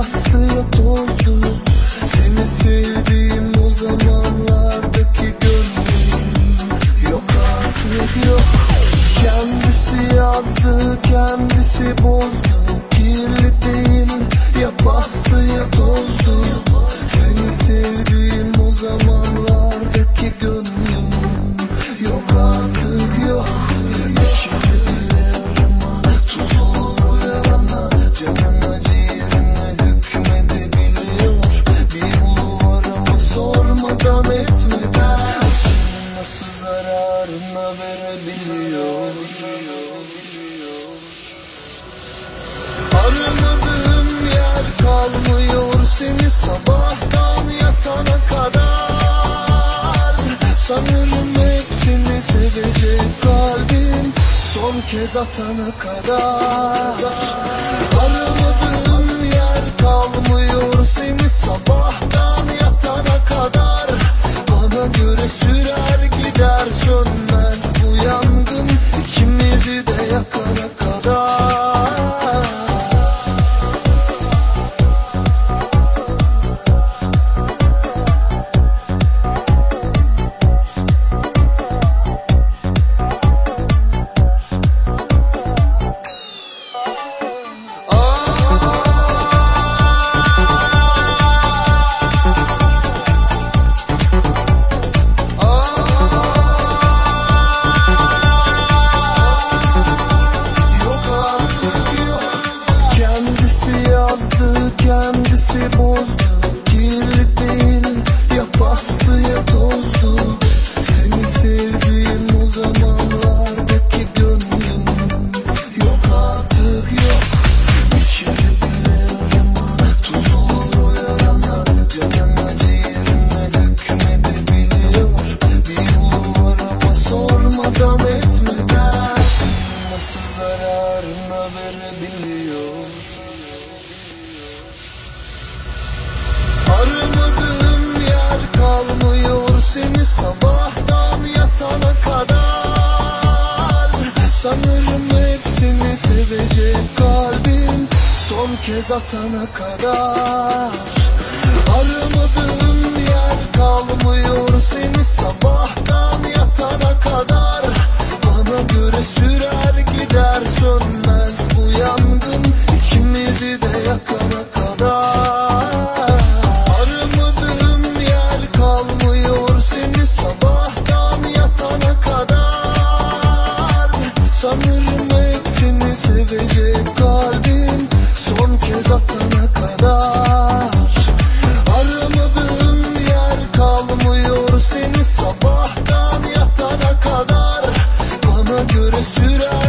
bastı ya tozdu Seni sevdiğim o zamanlardaki gönlüm. Yok artık yok. Kendisi yazdı kendisi bozdu. Kirli değil ya bastı ya tozdu. Seni sevdiğim Aramadığım yer kalmıyor seni sabahtan yatana kadar. Sanırım hepsini sevecek kalbim son kez atana kadar. Aramadığım yer kalmıyor seni sabahtan Seni sevdiğim o zamanlardaki gönlüm. Yok artık yok. İçeri bile arama Tuz olur o yarana Canına ciğerine Bir yolu sormadan etmeden nasıl zararına verebiliyor seni sabahtan yatana kadar. Sanırım hepsini sevecek kalbim son kez atana kadar. Aramadığım yer kalmıyor seni sabahtan yatana kadar. Bana göre sürer gider sönmez bu yangın. İkimizi de yakana göre sürer